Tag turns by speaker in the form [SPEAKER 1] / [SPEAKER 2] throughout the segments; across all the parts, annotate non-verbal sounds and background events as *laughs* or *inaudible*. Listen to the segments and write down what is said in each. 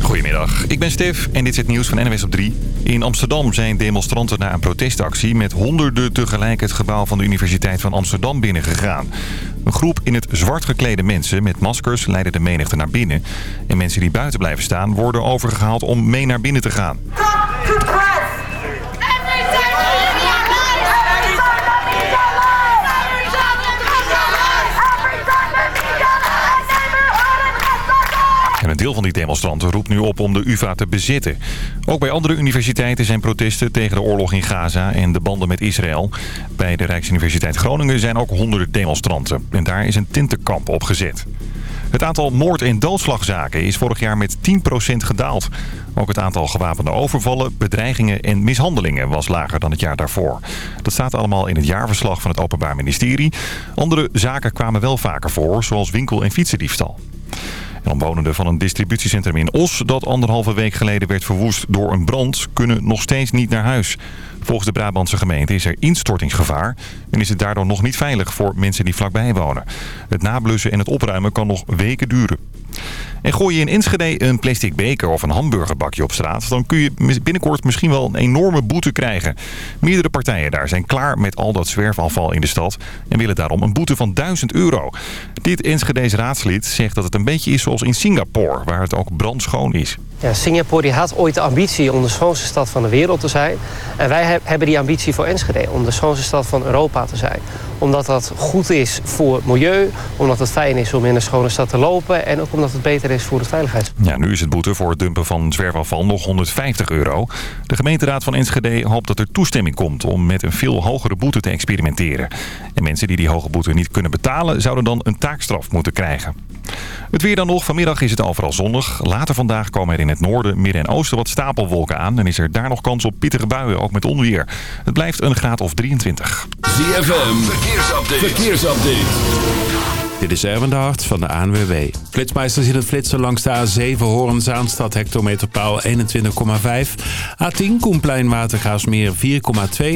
[SPEAKER 1] Goedemiddag, ik ben Stef en dit is het nieuws van NWS op 3. In Amsterdam zijn demonstranten na een protestactie met honderden tegelijk het gebouw van de Universiteit van Amsterdam binnengegaan. Een groep in het zwart geklede mensen met maskers leidde de menigte naar binnen. En mensen die buiten blijven staan worden overgehaald om mee naar binnen te gaan. Een deel van die demonstranten roept nu op om de UvA te bezetten. Ook bij andere universiteiten zijn protesten tegen de oorlog in Gaza en de banden met Israël. Bij de Rijksuniversiteit Groningen zijn ook honderden demonstranten. En daar is een tintenkamp opgezet. Het aantal moord- en doodslagzaken is vorig jaar met 10% gedaald. Ook het aantal gewapende overvallen, bedreigingen en mishandelingen was lager dan het jaar daarvoor. Dat staat allemaal in het jaarverslag van het Openbaar Ministerie. Andere zaken kwamen wel vaker voor, zoals winkel- en fietsendiefstal. En omwonenden van een distributiecentrum in Os... dat anderhalve week geleden werd verwoest door een brand... kunnen nog steeds niet naar huis. Volgens de Brabantse gemeente is er instortingsgevaar... en is het daardoor nog niet veilig voor mensen die vlakbij wonen. Het nablussen en het opruimen kan nog weken duren. En gooi je in Enschede een plastic beker of een hamburgerbakje op straat... dan kun je binnenkort misschien wel een enorme boete krijgen. Meerdere partijen daar zijn klaar met al dat zwerfafval in de stad... en willen daarom een boete van 1000 euro. Dit Enschedese raadslid zegt dat het een beetje is zoals in Singapore... waar het ook brandschoon is.
[SPEAKER 2] Ja, Singapore had ooit de ambitie om de schoonste stad van de wereld te zijn. En wij hebben die ambitie voor Enschede om de schoonste stad van Europa te zijn. Omdat dat goed is voor het milieu, omdat het fijn is om in een schone stad te lopen... en ook omdat het beter is voor de veiligheid.
[SPEAKER 1] Ja, nu is het boete voor het dumpen van zwerfafval nog 150 euro. De gemeenteraad van Enschede hoopt dat er toestemming komt om met een veel hogere boete te experimenteren. En mensen die die hoge boete niet kunnen betalen zouden dan een taakstraf moeten krijgen. Het weer dan nog. Vanmiddag is het overal zonnig. Later vandaag komen er in het noorden, midden en oosten wat stapelwolken aan. En is er daar nog kans op pittige buien, ook met onweer. Het blijft een graad of 23.
[SPEAKER 3] ZFM, verkeersupdate. verkeersupdate.
[SPEAKER 4] Dit is Erwin de Hart van de ANWB. Flitsmeister in het flitsen langs de A7 Horen-Zaanstad hectometerpaal 21,5. A10 Koenplein Watergaasmeer 4,2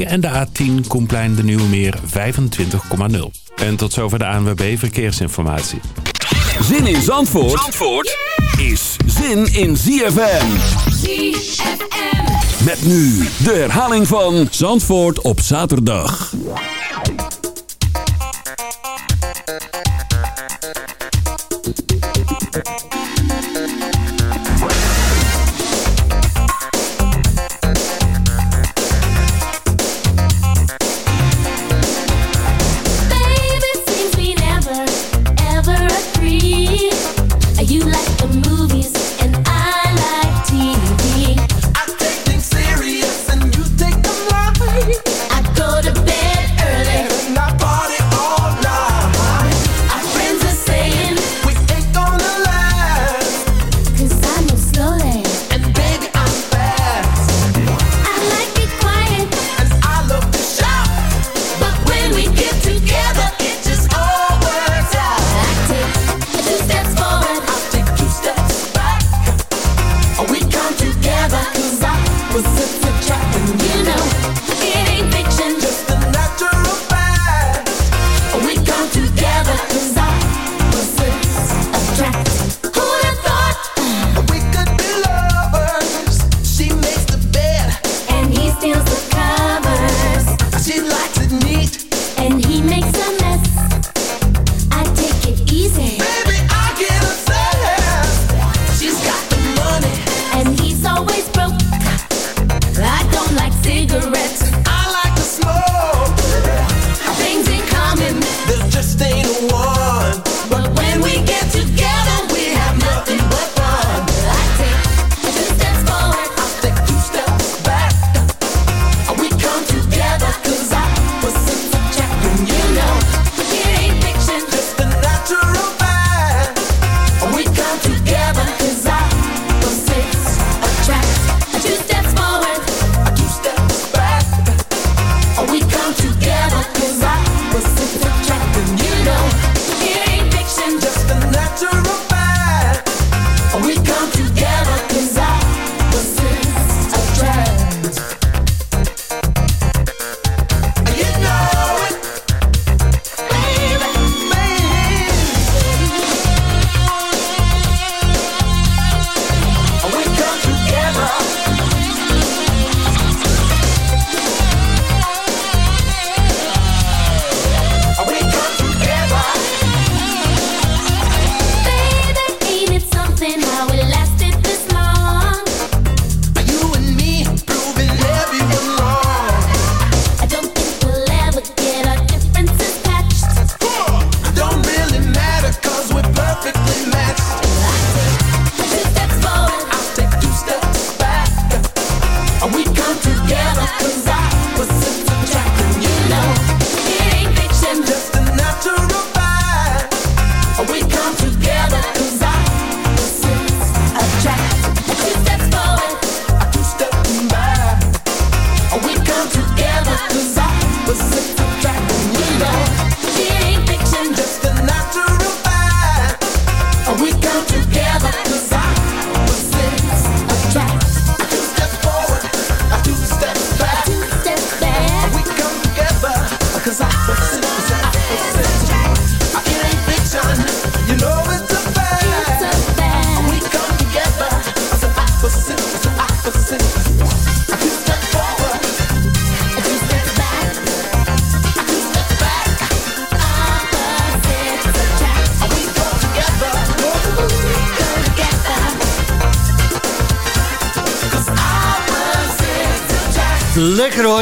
[SPEAKER 4] en de A10 Koenplein de Nieuwe Meer 25,0. En tot zover de ANWB Verkeersinformatie.
[SPEAKER 3] Zin in Zandvoort, Zandvoort is zin in ZFM. ZFM. Met nu de herhaling van Zandvoort op zaterdag.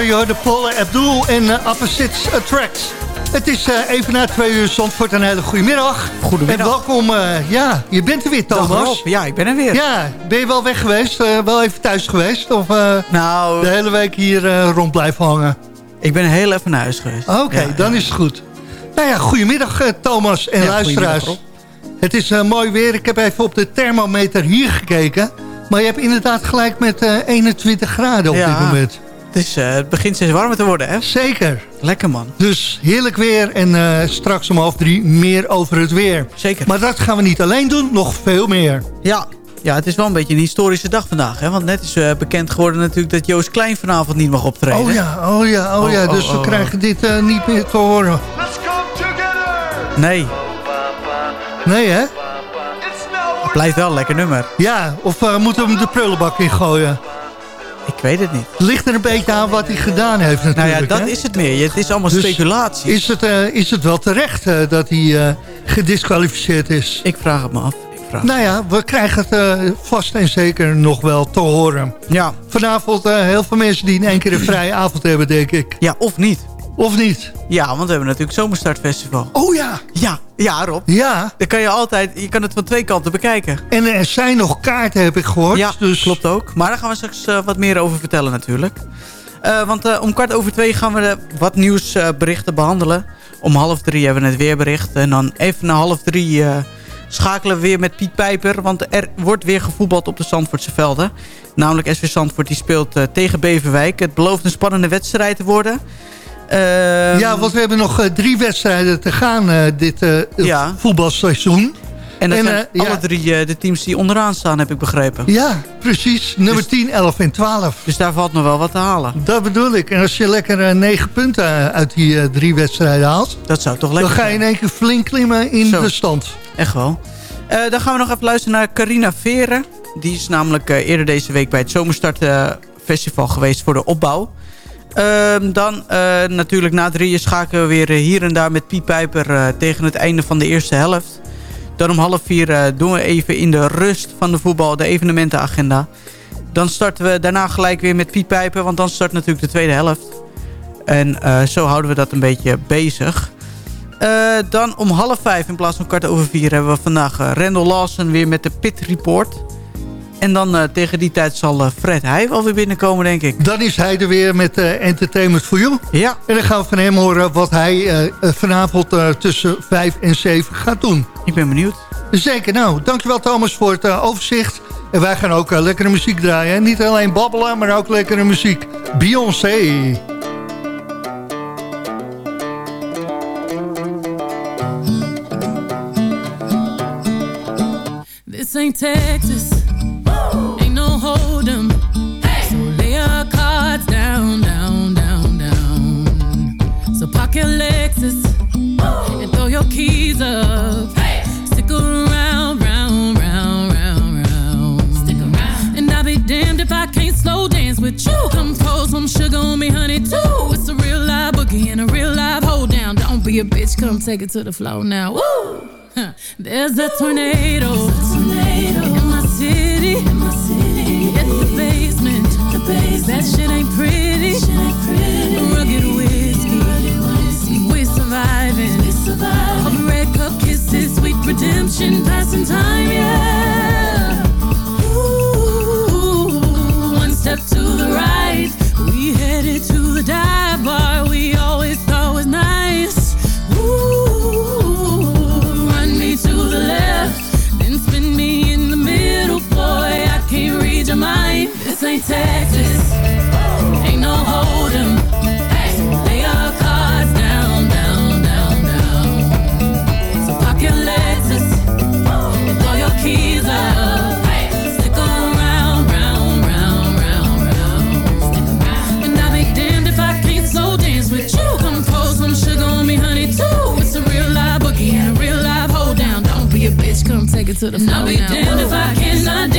[SPEAKER 5] Je hoorde Paul Abdul en uh, Opposites Attract. Het is uh, even na twee uur Zandvoort een hele goede middag.
[SPEAKER 6] Goedemiddag.
[SPEAKER 5] En welkom, uh, ja, je bent er weer Thomas.
[SPEAKER 6] Ja, ik ben er weer.
[SPEAKER 5] Ja, ben je wel weg geweest? Wel even thuis geweest? Of
[SPEAKER 6] nou,
[SPEAKER 5] de hele week hier rond blijven hangen?
[SPEAKER 6] Ik ben heel even naar huis geweest.
[SPEAKER 5] Oké, okay, ja, dan ja. is het goed. Nou ja, goedemiddag Thomas en
[SPEAKER 6] ja,
[SPEAKER 5] luisteraars. Het is mooi weer. Ik heb even op de thermometer hier gekeken. Maar je hebt inderdaad gelijk met 21 graden op dit moment.
[SPEAKER 6] Het, is, uh, het begint steeds warmer te worden, hè?
[SPEAKER 5] Zeker.
[SPEAKER 6] Lekker, man.
[SPEAKER 5] Dus heerlijk weer en uh, straks om half drie meer over het weer.
[SPEAKER 6] Zeker.
[SPEAKER 5] Maar dat gaan we niet alleen doen, nog veel meer.
[SPEAKER 6] Ja, ja het is wel een beetje een historische dag vandaag, hè? Want net is uh, bekend geworden natuurlijk dat Joost Klein vanavond niet mag optreden.
[SPEAKER 5] Oh ja, oh ja, oh ja. Oh, dus oh, we krijgen dit niet meer te horen. Let's come
[SPEAKER 6] together! Nee.
[SPEAKER 5] Nee, hè?
[SPEAKER 6] Het blijft wel een lekker nummer.
[SPEAKER 5] Ja, of uh, moeten we hem de prullenbak in gooien?
[SPEAKER 6] Ik weet het niet.
[SPEAKER 5] Het ligt er een beetje aan wat hij gedaan heeft natuurlijk.
[SPEAKER 6] Nou ja, dat
[SPEAKER 5] hè?
[SPEAKER 6] is het meer. Het is allemaal dus speculatie.
[SPEAKER 5] Is het, uh, is het wel terecht uh, dat hij gedisqualificeerd is?
[SPEAKER 6] Ik vraag het me af. Ik vraag
[SPEAKER 5] nou ja, we krijgen het vast en zeker nog wel te horen.
[SPEAKER 6] Ja.
[SPEAKER 5] Vanavond heel veel mensen die in één keer een vrije avond hebben, denk ik.
[SPEAKER 6] Ja, of niet.
[SPEAKER 5] Of niet?
[SPEAKER 6] Ja, want we hebben natuurlijk Zomerstartfestival.
[SPEAKER 5] Oh ja.
[SPEAKER 6] Ja, ja Rob.
[SPEAKER 5] Ja.
[SPEAKER 6] Dan kan je altijd, je kan het van twee kanten bekijken.
[SPEAKER 5] En er zijn nog kaarten, heb ik gehoord.
[SPEAKER 6] Ja,
[SPEAKER 5] dus...
[SPEAKER 6] klopt ook. Maar daar gaan we straks uh, wat meer over vertellen natuurlijk. Uh, want uh, om kwart over twee gaan we wat nieuwsberichten behandelen. Om half drie hebben we het weerbericht. En dan even na half drie schakelen we weer met Piet Pijper. Want er wordt weer gevoetbald op de Zandvoortse velden. Namelijk SV Zandvoort die speelt tegen Beverwijk. Het belooft een spannende wedstrijd te worden.
[SPEAKER 5] Uh, ja, want we hebben nog uh, drie wedstrijden te gaan uh, dit ja. voetbalseizoen.
[SPEAKER 6] En dat en, zijn alle ja. drie de teams die onderaan staan, heb ik begrepen.
[SPEAKER 5] Ja, precies. Nummer dus, 10, 11 en 12.
[SPEAKER 6] Dus daar valt nog wel wat te halen.
[SPEAKER 5] Dat bedoel ik. En als je lekker negen punten uit die drie wedstrijden haalt...
[SPEAKER 6] Dat zou toch lekker
[SPEAKER 5] Dan ga je in één keer flink klimmen in Zo. de stand.
[SPEAKER 6] Echt wel. dan gaan we nog even luisteren naar Carina Veren. Die is namelijk eerder deze week bij het Zomerstartfestival geweest voor de opbouw. Uh, dan uh, natuurlijk na drieën schakelen we weer hier en daar met Piet Pijper uh, tegen het einde van de eerste helft. Dan om half vier uh, doen we even in de rust van de voetbal de evenementenagenda. Dan starten we daarna gelijk weer met Piet Pijper, want dan start natuurlijk de tweede helft. En zo houden we dat een beetje bezig. dan om half vijf in plaats van kwart over vier hebben we vandaag Randall Lawson weer met de Pit Report. En dan uh, tegen die tijd zal uh, Fred Heij wel weer binnenkomen, denk ik.
[SPEAKER 5] Dan is hij er weer met uh, Entertainment for You.
[SPEAKER 6] Ja.
[SPEAKER 5] En dan gaan we van hem horen wat hij vanavond tussen 5 en 7 gaat doen.
[SPEAKER 6] Ik ben benieuwd.
[SPEAKER 5] Zeker. Nou, dankjewel Thomas voor het overzicht. En wij gaan ook lekkere muziek draaien. Niet alleen babbelen, maar ook lekkere muziek. Beyoncé.
[SPEAKER 7] This ain't Texas. Your Lexus Woo. and throw your keys up. Hey. Stick around, round, round, round, round. Stick around. And I'll be damned if I can't slow dance with you. Come pour some sugar on me, honey, too. It's a real live boogie and a real live hold down. Don't be a bitch, come take it to the floor now. Woo! There's a tornado, There's a tornado. in my city. In my city. It's the basement. The basement. That shit We. Red cup kisses, sweet redemption, passing time, yeah. Ooh, one step to the right. We headed to the dive bar we always thought was nice. Ooh, run me to the left, then spin me in the middle, boy. I can't read your mind. This ain't Texas, ain't no hold'em. To the floor. And I'll be damned if I can't slow dance with you. Come pour some sugar on me, honey, too. It's a real live boogie and a real live hold down. Don't be a bitch, come take it to the
[SPEAKER 8] now.
[SPEAKER 7] damned if I cannot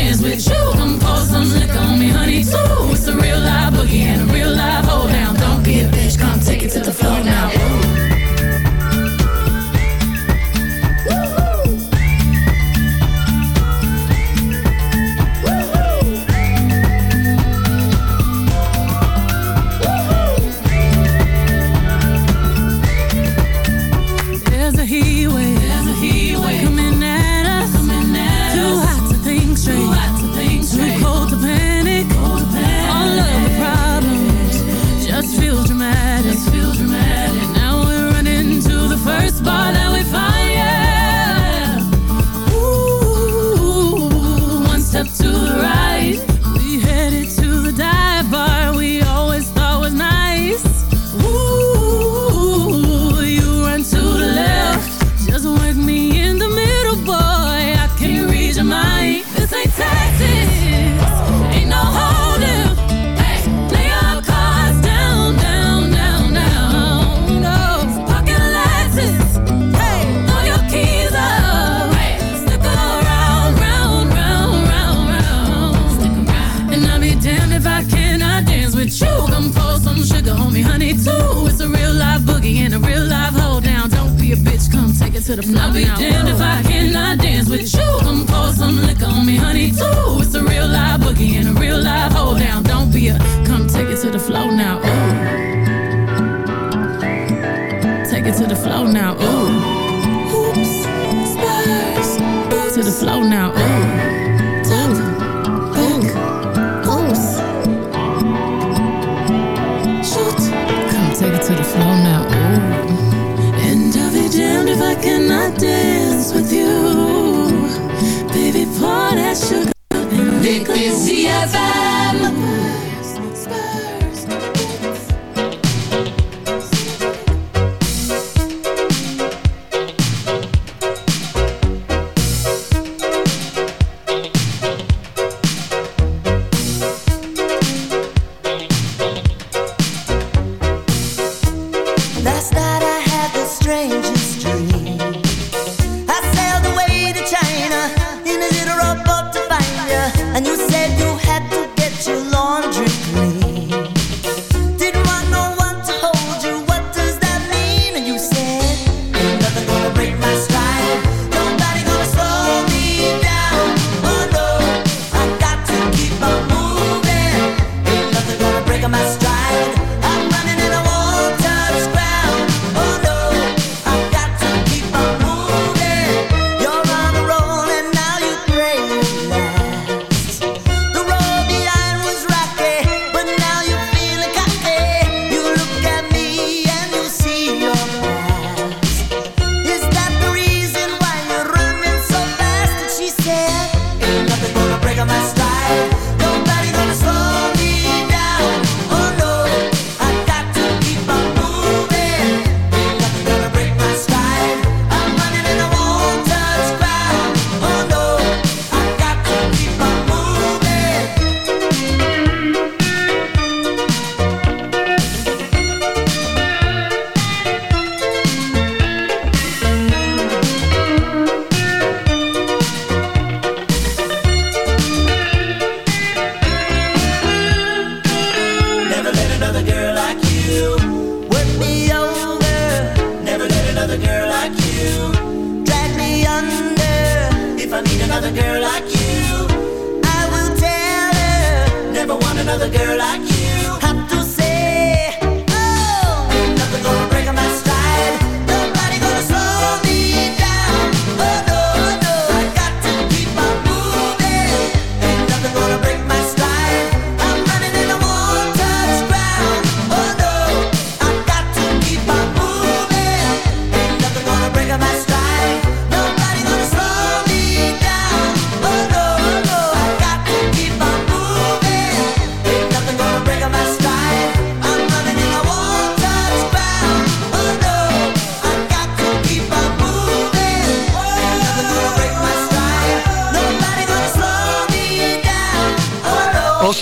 [SPEAKER 9] another girl like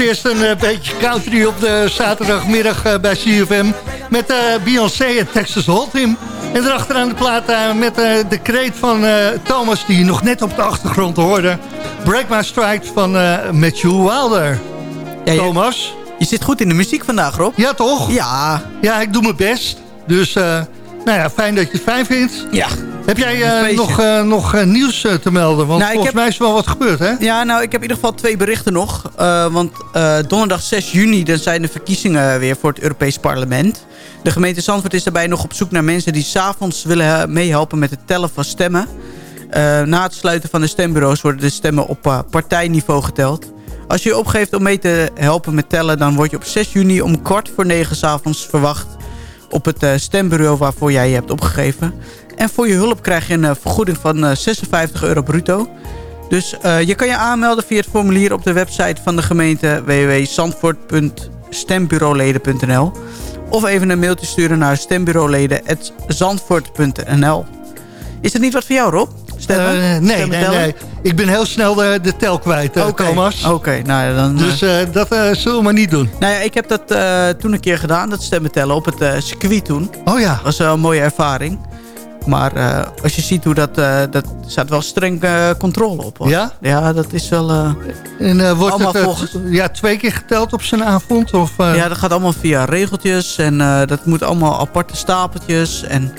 [SPEAKER 5] eerst een eh, beetje country op de zaterdagmiddag eh, bij CFM. Met eh, Beyoncé en Texas Hold'em. En erachteraan de plaat met de kreet van Thomas... die je nog net op de achtergrond hoorde. Break My Stride van Matthew Wilder.
[SPEAKER 6] Ja, je-
[SPEAKER 5] Thomas?
[SPEAKER 6] Je zit goed in de muziek vandaag, Rob.
[SPEAKER 5] Ja, toch?
[SPEAKER 6] Ja.
[SPEAKER 5] Ja, ik doe mijn best. Dus, nou ja, fijn dat je het fijn vindt.
[SPEAKER 6] Ja.
[SPEAKER 5] Heb jij eh, nog, eh, nog eh, nieuws te melden? Want
[SPEAKER 6] Nou,
[SPEAKER 5] volgens
[SPEAKER 6] heb-
[SPEAKER 5] mij is er wel wat gebeurd, hè?
[SPEAKER 6] Ja, nou, ik heb in ieder geval twee berichten nog. Want donderdag 6 juni dan zijn de verkiezingen weer voor het Europees Parlement. De gemeente Zandvoort is daarbij nog op zoek naar mensen... die s'avonds willen eh, meehelpen met het tellen van stemmen. Na het sluiten van de stembureaus worden de stemmen op partijniveau geteld. Als je je opgeeft om mee te helpen met tellen... dan word je op 6 juni om kwart voor negen s'avonds verwacht... op het eh, stembureau waarvoor jij je hebt opgegeven. En voor je hulp krijg je een eh, vergoeding van eh, 56 euro bruto. Dus eh, je kan je aanmelden via het formulier op de website van de gemeente www.zandvoort.stembureauleden.nl of even een mailtje sturen naar stembureauleden.zandvoort.nl Is het niet wat voor jou, Rob? Stemmen?
[SPEAKER 5] Eh, nee, nee,
[SPEAKER 6] Stemmen
[SPEAKER 5] nee. Ik ben heel snel de, de tel kwijt, eh,
[SPEAKER 6] Oké,
[SPEAKER 5] Thomas.
[SPEAKER 6] Oké, nou ja, dan...
[SPEAKER 5] Dus
[SPEAKER 6] eh,
[SPEAKER 5] eh, dat eh, zullen we maar niet doen.
[SPEAKER 6] nou ja, ik heb dat eh, toen een keer gedaan, dat stemmen tellen, op het eh, circuit toen.
[SPEAKER 5] Oh ja.
[SPEAKER 6] Dat was wel een mooie ervaring. Maar eh, als je ziet hoe dat... eh dat staat wel streng eh, controle op. hoor.
[SPEAKER 5] Ja?
[SPEAKER 6] Ja, dat is wel...
[SPEAKER 5] En wordt het
[SPEAKER 6] volgens-
[SPEAKER 5] ja, twee keer geteld op zijn avond? Of,
[SPEAKER 6] Ja, dat gaat allemaal via regeltjes. En dat moet allemaal aparte stapeltjes. En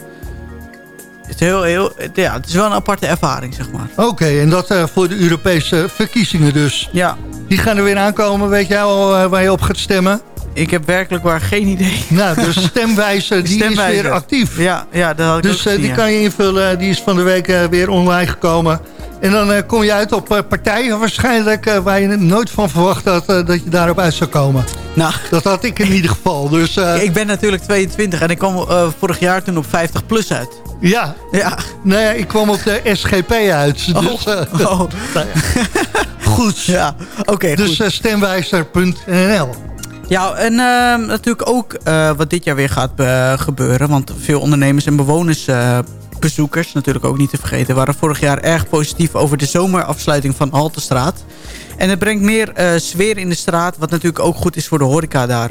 [SPEAKER 6] Het is, heel, heel, ja, het is wel een aparte ervaring, zeg maar.
[SPEAKER 5] Oké, en dat voor de Europese verkiezingen dus.
[SPEAKER 6] Ja,
[SPEAKER 5] Die gaan er weer aankomen. Weet jij al waar je op gaat stemmen?
[SPEAKER 6] Ik heb werkelijk waar geen idee. *laughs*
[SPEAKER 5] Nou, de stemwijzer die is weer actief.
[SPEAKER 6] Ja, ja dat had ik
[SPEAKER 5] Dus eh,
[SPEAKER 6] gezien,
[SPEAKER 5] die
[SPEAKER 6] ja.
[SPEAKER 5] kan je invullen. Die is van de week eh, weer online gekomen. En dan eh, kom je uit op partijen waarschijnlijk... waar je nooit van verwacht had dat je daarop uit zou komen.
[SPEAKER 6] Nou,
[SPEAKER 5] Dat had ik in ieder geval. Dus
[SPEAKER 6] ik ben natuurlijk 22 en ik kwam vorig jaar toen op 50 plus uit.
[SPEAKER 5] ja,
[SPEAKER 6] Ja.
[SPEAKER 5] nee, ik kwam op de SGP uit. Dus, *laughs*
[SPEAKER 6] Oh, *laughs*
[SPEAKER 5] nou ja. Goed.
[SPEAKER 6] ja. Oké,
[SPEAKER 5] Dus
[SPEAKER 6] goed.
[SPEAKER 5] stemwijzer.nl.
[SPEAKER 6] Ja, en eh, natuurlijk ook eh, wat dit jaar weer gaat eh, gebeuren. Want veel ondernemers en bewoners, eh, bezoekers, natuurlijk ook niet te vergeten... waren vorig jaar erg positief over de zomerafsluiting van Haltestraat. En het brengt meer sfeer in de straat, wat natuurlijk ook goed is voor de horeca daar.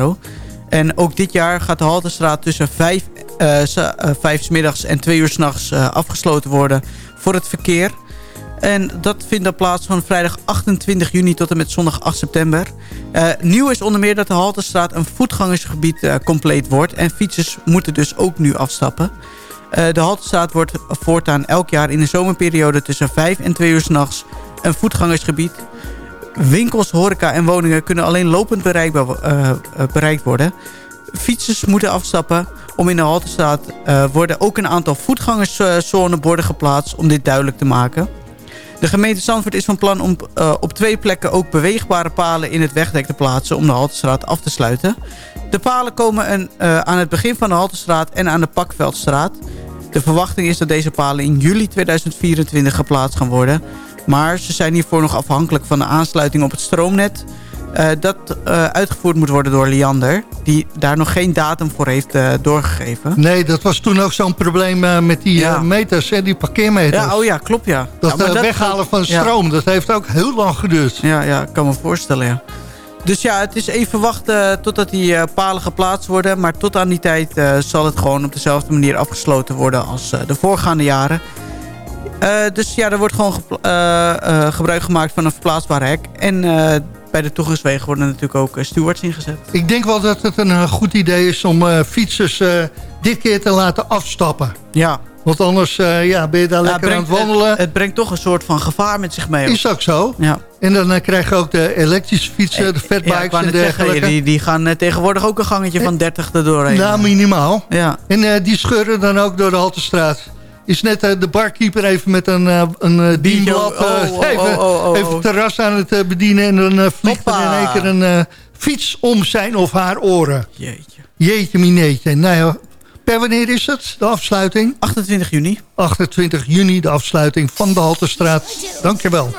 [SPEAKER 6] En ook dit jaar gaat de Haltestraat tussen vijf, eh, s- eh, vijf 's middags en twee uur s'nachts nachts afgesloten worden voor het verkeer. En dat vindt dan plaats van vrijdag 28 juni tot en met zondag 8 september. Eh, nieuw is onder meer dat de Haltestraat een voetgangersgebied eh, compleet wordt. En fietsers moeten dus ook nu afstappen. Eh, de Haltestraat wordt voortaan elk jaar in de zomerperiode tussen 5 en 2 uur s'nachts een voetgangersgebied. Winkels, horeca en woningen kunnen alleen lopend bereikt worden. Fietsers moeten afstappen. Om in de Haltestraat eh, worden ook een aantal voetgangerszoneborden geplaatst om dit duidelijk te maken. De gemeente Zandvoort is van plan om eh, op twee plekken ook beweegbare palen in het wegdek te plaatsen om de Haltestraat af te sluiten. De palen komen een, eh, aan het begin van de Haltestraat en aan de Pakveldstraat. De verwachting is dat deze palen in juli 2024 geplaatst gaan worden. Maar ze zijn hiervoor nog afhankelijk van de aansluiting op het stroomnet. Eh, dat eh, uitgevoerd moet worden door Liander. Die daar nog geen datum voor heeft eh, doorgegeven.
[SPEAKER 5] Nee, dat was toen ook zo'n probleem met die
[SPEAKER 6] Ja.
[SPEAKER 5] meters, hè, die parkeermeters.
[SPEAKER 6] Ja, oh ja, klopt ja.
[SPEAKER 5] Dat
[SPEAKER 6] Ja,
[SPEAKER 5] weghalen van
[SPEAKER 6] ja.
[SPEAKER 5] stroom, dat heeft ook heel lang geduurd.
[SPEAKER 6] Ja, ja, ik kan me voorstellen, ja. Dus ja, het is even wachten totdat die palen geplaatst worden. Maar tot aan die tijd zal het gewoon op dezelfde manier afgesloten worden als de voorgaande jaren. Dus ja, er wordt gewoon gebruik gemaakt van een verplaatsbaar hek. En bij de toegangswegen worden natuurlijk ook eh, stewards ingezet.
[SPEAKER 5] Ik denk wel dat het een eh, goed idee is om eh, fietsers dit keer te laten afstappen.
[SPEAKER 6] Ja,
[SPEAKER 5] Want anders ja, ben je daar
[SPEAKER 6] Ja,
[SPEAKER 5] lekker
[SPEAKER 6] brengt-
[SPEAKER 5] aan het wandelen.
[SPEAKER 6] Het, het brengt toch een soort van gevaar met zich mee.
[SPEAKER 5] is ook zo.
[SPEAKER 6] ja.
[SPEAKER 5] En dan krijg je ook de elektrische fietsen, de
[SPEAKER 6] Ja, ik
[SPEAKER 5] fatbikes en
[SPEAKER 6] zeggen,
[SPEAKER 5] dergelijke.
[SPEAKER 6] die, die gaan tegenwoordig ook een gangetje van 30 erdoor heen.
[SPEAKER 5] Nou, minimaal.
[SPEAKER 6] ja.
[SPEAKER 5] En die scheuren dan ook door de Haltestraat. Is net eh, de barkeeper even met een, eh een eh, dienblad
[SPEAKER 6] oh, oh,
[SPEAKER 5] even,
[SPEAKER 6] oh,
[SPEAKER 5] even terras aan het bedienen. En dan vliegt er in één keer een fiets om zijn of haar oren.
[SPEAKER 6] Jeetje.
[SPEAKER 5] Jeetje mineetje. Nou ja, per wanneer is het, de afsluiting?
[SPEAKER 6] 28 juni.
[SPEAKER 5] 28 juni, de afsluiting van de Haltestraat. Dankjewel.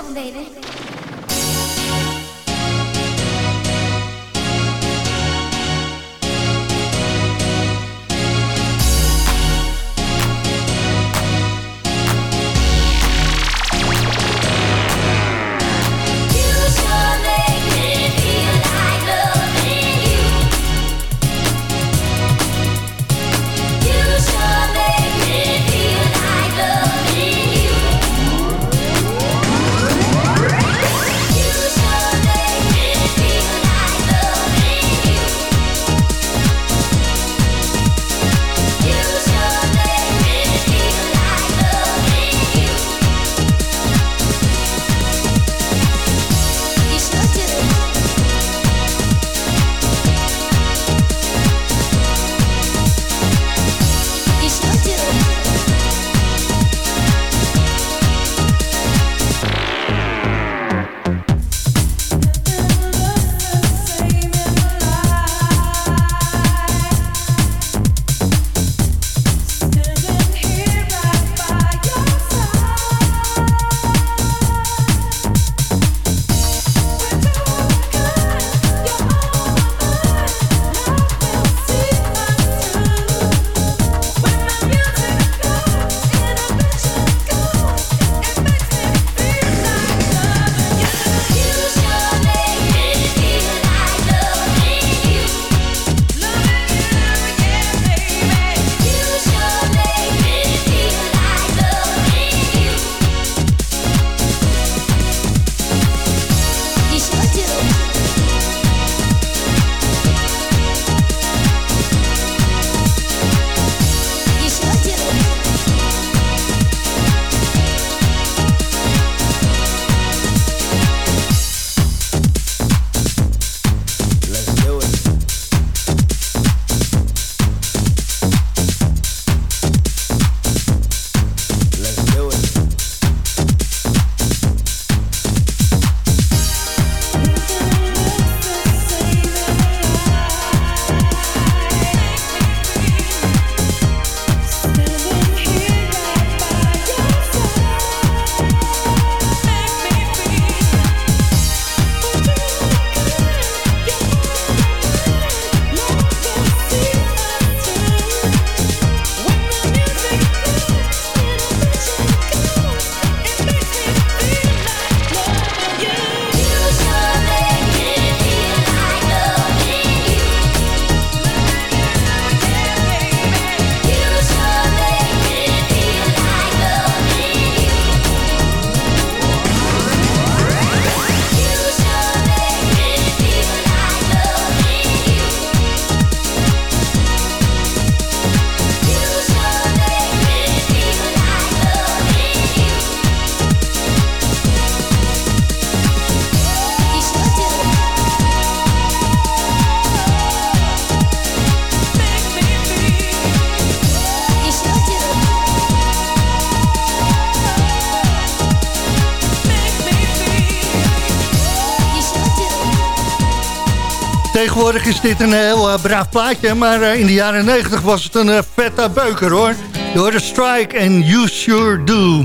[SPEAKER 5] Tegenwoordig is dit een heel eh, braaf plaatje, maar eh, in de jaren 90 was het een eh, vette beuker hoor. Door de Strike en You Sure Do.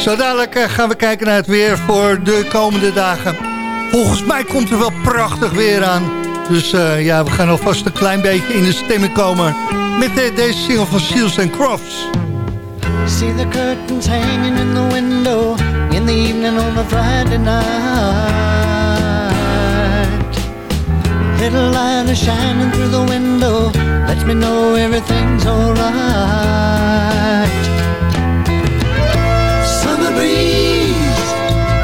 [SPEAKER 5] Zo dadelijk gaan we kijken naar het weer voor de komende dagen. Volgens mij komt er wel prachtig weer aan. Dus ja, we gaan alvast een klein beetje in de stemming komen met deze single van Seals and Crofts.
[SPEAKER 9] See the curtains hanging in the window in the evening on Friday night. Little light is shining through the window, lets me know everything's alright. Summer breeze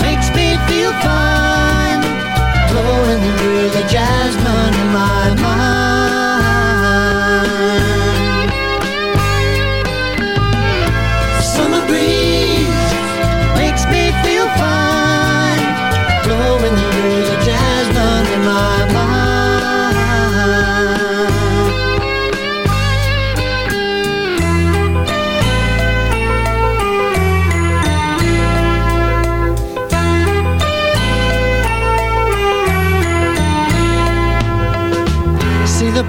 [SPEAKER 9] makes me feel fine, blowing through the jasmine in my mind.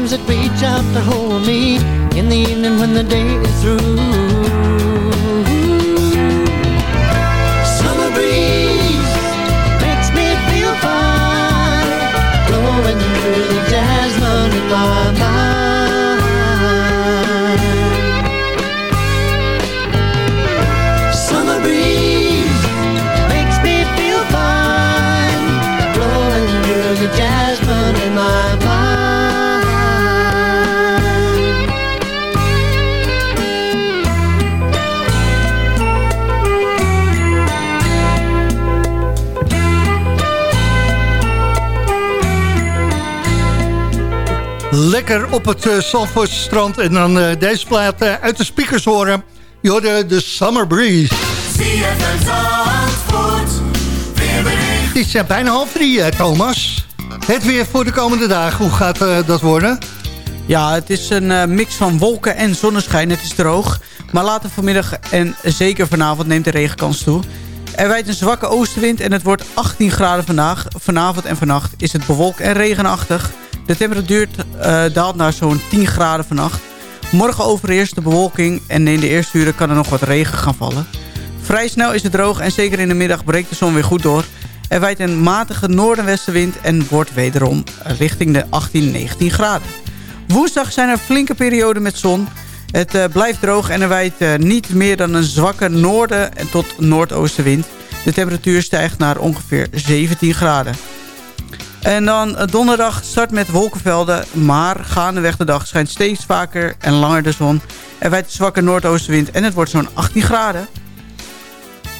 [SPEAKER 9] arms that reach out to hold me in the evening when the day is through.
[SPEAKER 5] Op het uh, Zandvoortse strand en dan eh, deze plaat eh, uit de speakers horen. Je de Summer Breeze.
[SPEAKER 10] ZFM Zandvoort, weerbericht.
[SPEAKER 5] Het is eh, bijna half drie, eh, Thomas. Het weer voor de komende dagen, hoe gaat eh, dat worden?
[SPEAKER 6] Ja, het is een eh, mix van wolken en zonneschijn. Het is droog. Maar later vanmiddag en zeker vanavond neemt de regenkans toe. Er wijdt een zwakke oostenwind en het wordt 18 graden vandaag. Vanavond en vannacht is het bewolkt en regenachtig. De temperatuur eh, daalt naar zo'n 10 graden vannacht. Morgen overheerst de bewolking en in de eerste uren kan er nog wat regen gaan vallen. Vrij snel is het droog en zeker in de middag breekt de zon weer goed door. Er wijdt een matige noordenwestenwind en wordt wederom richting de 18, 19 graden. Woensdag zijn er flinke perioden met zon. Het eh, blijft droog en er wijdt eh, niet meer dan een zwakke noorden- en tot noordoostenwind. De temperatuur stijgt naar ongeveer 17 graden. En dan eh, donderdag start met wolkenvelden, maar gaandeweg de dag schijnt steeds vaker en langer de zon. Er wijdt een zwakke noordoostenwind en het wordt zo'n 18 graden.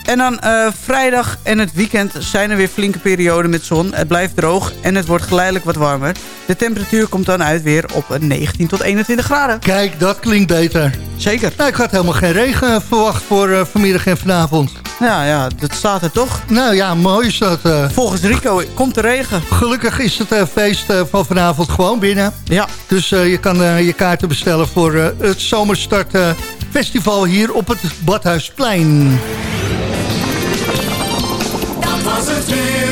[SPEAKER 6] En dan eh, vrijdag en het weekend zijn er weer flinke perioden met zon. Het blijft droog en het wordt geleidelijk wat warmer. De temperatuur komt dan uit weer op een 19 tot 21 graden.
[SPEAKER 5] Kijk, dat klinkt beter.
[SPEAKER 6] Zeker.
[SPEAKER 5] Nou, ik had helemaal geen regen verwacht voor eh, vanmiddag en vanavond.
[SPEAKER 6] Ja, ja, dat staat er toch.
[SPEAKER 5] Nou ja, mooi is dat. eh.
[SPEAKER 6] Volgens Rico komt de regen.
[SPEAKER 5] Gelukkig is het eh, feest eh, van vanavond gewoon binnen.
[SPEAKER 6] Ja.
[SPEAKER 5] Dus eh, je kan eh, je kaarten bestellen voor eh, het Zomerstart eh, Festival hier op het Badhuisplein.
[SPEAKER 10] Dat was het weer.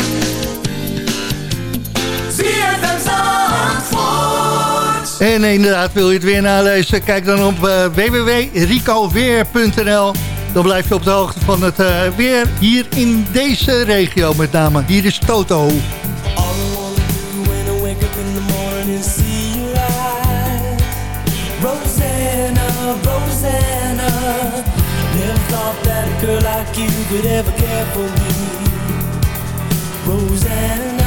[SPEAKER 11] En inderdaad, wil je het weer nalezen? Kijk dan op uh, www.ricoweer.nl. Dan blijf je op de hoogte van het uh, weer hier in deze regio met name. Hier is Toto. girl like you could ever care for me Rosanna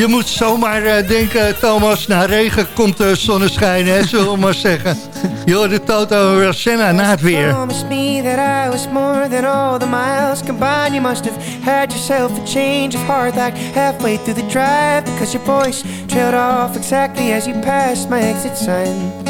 [SPEAKER 11] Je moet zomaar uh, denken, Thomas, na regen komt de zonneschijn, hè, zullen we maar zeggen. Je de Toto Rosanna na het weer. me that I was more than all the miles combined. You must have had yourself a change of heart like halfway through the drive. Because your voice trailed off exactly as you passed my exit sign.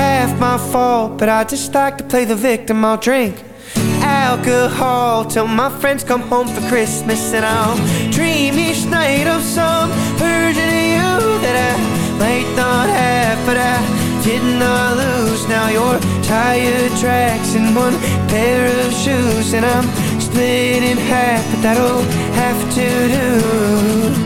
[SPEAKER 11] half my fault, but I just like to play the victim. I'll drink alcohol till my friends come home for Christmas, and I'll dream each night of some version of you that I might not have, but I did not lose. Now your tire tracks in one
[SPEAKER 12] pair of shoes And I'm split in half But that'll have to do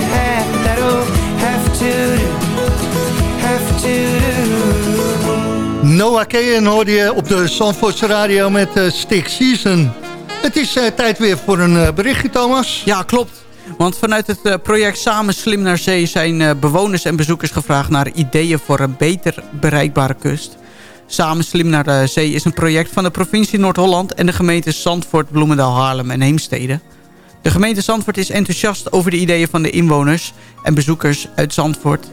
[SPEAKER 5] Noah Kayen hoorde je op de Zandvoortse radio met uh, Season. Het is uh, tijd weer voor een uh, berichtje, Thomas.
[SPEAKER 6] Ja, klopt. Want vanuit het project Samen Slim naar Zee... zijn bewoners en bezoekers gevraagd naar ideeën voor een beter bereikbare kust. Samen Slim naar Zee is een project van de provincie Noord-Holland... en de gemeente Zandvoort, Bloemendaal, Haarlem en Heemstede. De gemeente Zandvoort is enthousiast over de ideeën van de inwoners... en bezoekers uit Zandvoort.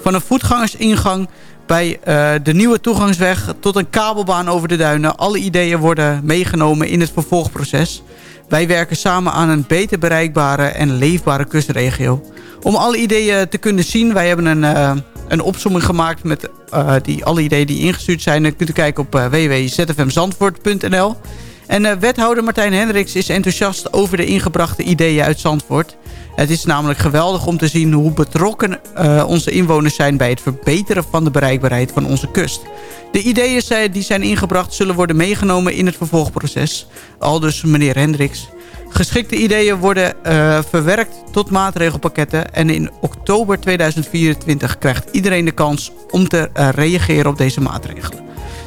[SPEAKER 6] Van een voetgangersingang bij uh, de nieuwe toegangsweg tot een kabelbaan over de duinen. Alle ideeën worden meegenomen in het vervolgproces. Wij werken samen aan een beter bereikbare en leefbare kustregio. Om alle ideeën te kunnen zien, wij hebben een, uh, een opzomming gemaakt met uh, die, alle ideeën die ingestuurd zijn. Dan kunt u kijken op www.zfmzandvoort.nl. En wethouder Martijn Hendricks is enthousiast over de ingebrachte ideeën uit Zandvoort. Het is namelijk geweldig om te zien hoe betrokken uh, onze inwoners zijn... bij het verbeteren van de bereikbaarheid van onze kust. De ideeën die zijn ingebracht zullen worden meegenomen in het vervolgproces. Al dus meneer Hendricks. Geschikte ideeën worden uh, verwerkt tot maatregelpakketten... en in oktober 2024 krijgt iedereen de kans om te uh, reageren op deze maatregelen.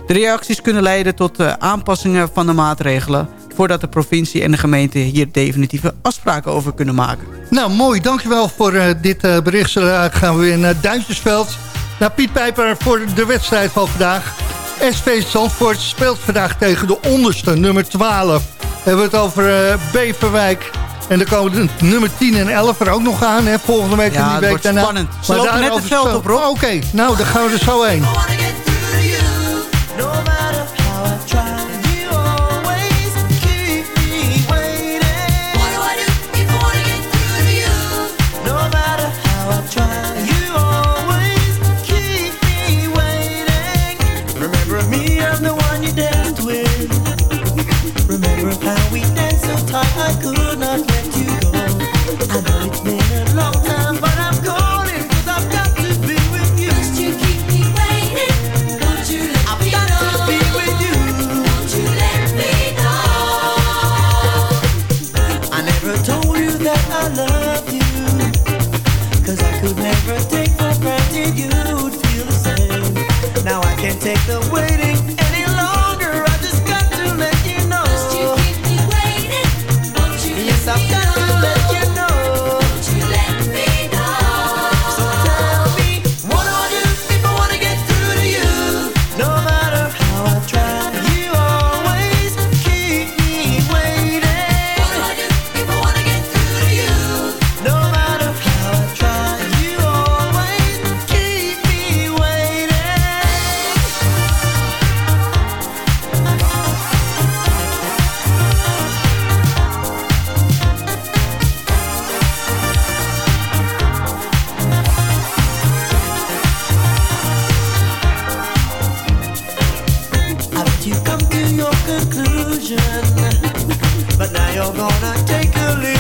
[SPEAKER 6] De reacties kunnen leiden tot aanpassingen van de maatregelen voordat de provincie en de gemeente hier definitieve afspraken over kunnen maken.
[SPEAKER 5] Nou, mooi. Dankjewel voor uh, dit uh, bericht. Zo gaan we weer naar Duintjesveld. Naar Piet Pijper voor de wedstrijd van vandaag. SV Zandvoort speelt vandaag tegen de onderste, nummer 12. We hebben het over uh, Beverwijk. En dan komen de nummer 10 en 11 er ook nog aan. Hè, volgende week
[SPEAKER 6] ja,
[SPEAKER 5] en die week daarna.
[SPEAKER 6] spannend. Ze maar lopen net het veld op, Rob.
[SPEAKER 5] Oké, okay. nou, dan gaan we er zo heen.
[SPEAKER 12] but now you're gonna take a
[SPEAKER 5] leap.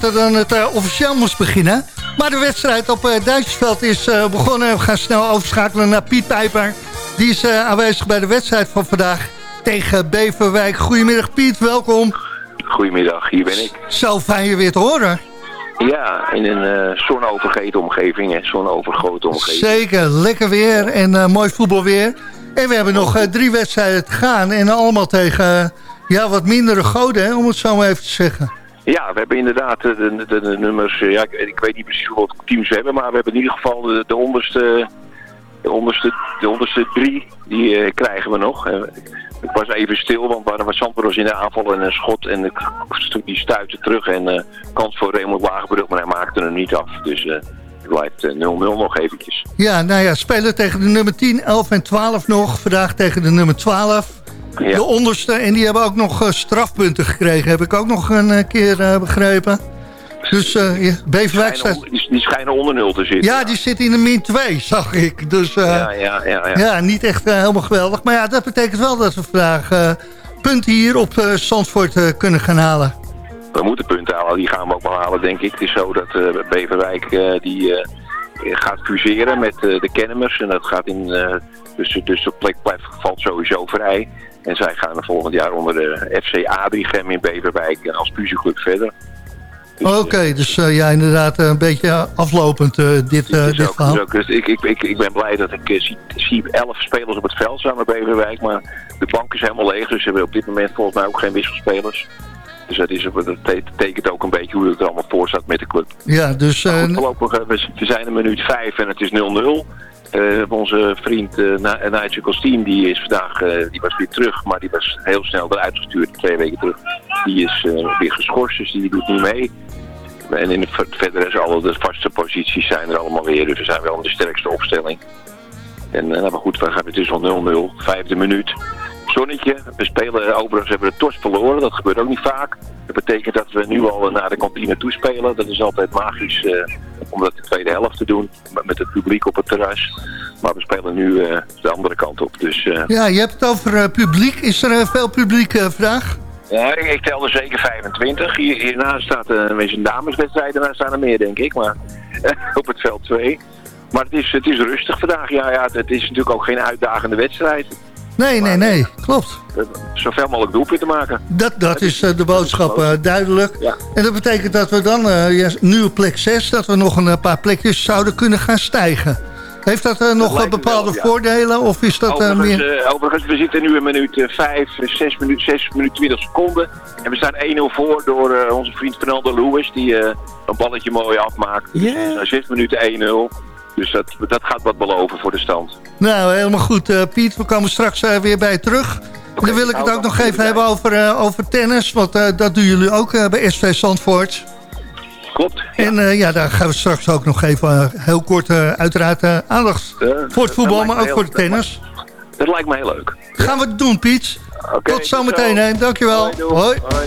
[SPEAKER 5] Later dan het eh, officieel moest beginnen. Maar de wedstrijd op uh, Duitsersveld is eh, begonnen. We gaan snel overschakelen naar Piet Pijper. Die is aanwezig bij de wedstrijd van vandaag tegen Beverwijk. Goedemiddag Piet, welkom.
[SPEAKER 13] Goedemiddag, hier ben ik.
[SPEAKER 5] Zo fijn je weer te horen.
[SPEAKER 13] Ja, in een eh zonovergeten omgeving, hè, zonovergoten omgeving.
[SPEAKER 5] Zeker, lekker weer en mooi voetbalweer. En we hebben nog drie wedstrijden te gaan. En allemaal tegen ja, wat mindere goden, hè, om het zo maar even te zeggen.
[SPEAKER 13] Ja, we hebben inderdaad de, de, de- nummers, eh, ja, ik, weet niet precies hoeveel teams we hebben, maar we hebben in ieder geval de, de onderste, de onderste, de onderste drie, die eh, krijgen we nog. Ik was even stil, want waar was was in de aanval en een schot en ik- die stuitte terug en eh, kans voor Raymond Wagenbrug, maar hij maakte hem niet af. Dus het blijft eh, 0-0 nog eventjes.
[SPEAKER 5] Ja, nou ja, spelen tegen de nummer 10, 11 en 12 nog. Vandaag tegen de nummer 12.
[SPEAKER 13] Ja.
[SPEAKER 5] De onderste, en die hebben ook nog eh, strafpunten gekregen. Heb ik ook nog een eh, keer eh, begrepen. Dus ja, Beverwijk staat...
[SPEAKER 13] die, die schijnen onder nul te zitten.
[SPEAKER 5] Ja, die zit in de min 2, zag ik. Dus
[SPEAKER 13] ja, ja, ja, ja.
[SPEAKER 5] ja, niet echt helemaal geweldig. Maar ja, dat betekent wel dat we vandaag punten hier op Zandvoort kunnen gaan halen.
[SPEAKER 13] We moeten punten halen, die gaan we ook wel halen, denk ik. Het is zo dat Beverwijk die, gaat fuseren met de Kennemers. En dat gaat in, dus, dus de plek blijft, valt sowieso vrij. En zij gaan volgend jaar onder de FC Adrichem in Beverwijk eh, als fusieclub verder.
[SPEAKER 5] Oké, dus eh, ja, inderdaad eh, een beetje aflopend eh, dit, eh,
[SPEAKER 13] Dus
[SPEAKER 5] dit
[SPEAKER 13] ook,
[SPEAKER 5] verhaal.
[SPEAKER 13] dus ook, dus ik, ik, ik, ik ben blij dat ik eh, zie, zie elf spelers op het veld staan bij Beverwijk. Maar de bank is helemaal leeg, dus ze hebben op dit moment volgens mij ook geen wisselspelers. Dus dat, is, dat betekent ook een beetje hoe het er allemaal voor staat met de club.
[SPEAKER 5] Ja, dus... eh,
[SPEAKER 13] Goed, voorlopig, eh, we, zijn in minuut 5 en het is 0-0. Eh, onze vriend uh, Nigel die is vandaag, die was weer terug, maar die was heel snel eruit gestuurd, twee weken terug. Die is weer geschorst, dus die doet niet mee. En in de, verder is alle de vaste posities zijn er allemaal weer, dus we zijn wel in de sterkste opstelling. En nou, maar goed, we gaan het is al 0-0, vijfde minuut. Zonnetje, we spelen, overigens hebben we de tors verloren, dat gebeurt ook niet vaak. Dat betekent dat we nu al naar de kantine toe spelen. Dat is altijd magisch om dat de tweede helft te doen, met het publiek op het terras. Maar we spelen nu uh, de andere kant op. Dus, uh...
[SPEAKER 5] Ja, je hebt het over publiek. Is er veel publiek, vraag?
[SPEAKER 13] Ja, ik, ik tel er zeker 25. Hier, hierna staat een dameswedstrijd, daarna staan er meer denk ik, maar *laughs* op het veld 2. Maar het is, het is rustig vandaag. Ja, ja, het is natuurlijk ook geen uitdagende wedstrijd.
[SPEAKER 5] Nee, nee, nee, klopt.
[SPEAKER 13] Zoveel mogelijk doelpunten maken.
[SPEAKER 5] Dat, dat is eh, de boodschap uh, duidelijk.
[SPEAKER 13] Ja.
[SPEAKER 5] En dat betekent dat we dan, uh, nu op plek 6, dat we nog een paar plekjes zouden kunnen gaan stijgen. Heeft dat nog bepaalde
[SPEAKER 13] wel, ja.
[SPEAKER 5] voordelen of is dat
[SPEAKER 13] overigens,
[SPEAKER 5] meer...
[SPEAKER 13] eh, overigens, we zitten nu in minuut 5, 6 minuut, 6 minuut 20 seconden. En we staan 1-0 voor door eh, onze vriend Fernando Lewis, die eh, een balletje mooi afmaakt. Dus
[SPEAKER 6] Ja.
[SPEAKER 13] we staan 6 minuten 1-0. Dus dat, dat gaat wat beloven voor de stand.
[SPEAKER 5] Nou, helemaal goed. eh, Piet, we komen straks eh, weer bij je terug. En dan wil ik het ook nog even hebben over, eh, over tennis. Want dat doen jullie ook bij SV Zandvoort.
[SPEAKER 13] Klopt.
[SPEAKER 5] En ja, daar gaan we straks ook nog even heel kort uiteraard aandacht voor het voetbal, maar ook
[SPEAKER 13] heel-
[SPEAKER 5] voor de tennis.
[SPEAKER 13] Dat lijkt me heel leuk.
[SPEAKER 5] Gaan we het doen, Piet.
[SPEAKER 13] Oké,
[SPEAKER 5] Tot zometeen,
[SPEAKER 13] zo.
[SPEAKER 5] Dankjewel.
[SPEAKER 13] Hoi.
[SPEAKER 5] Hoi.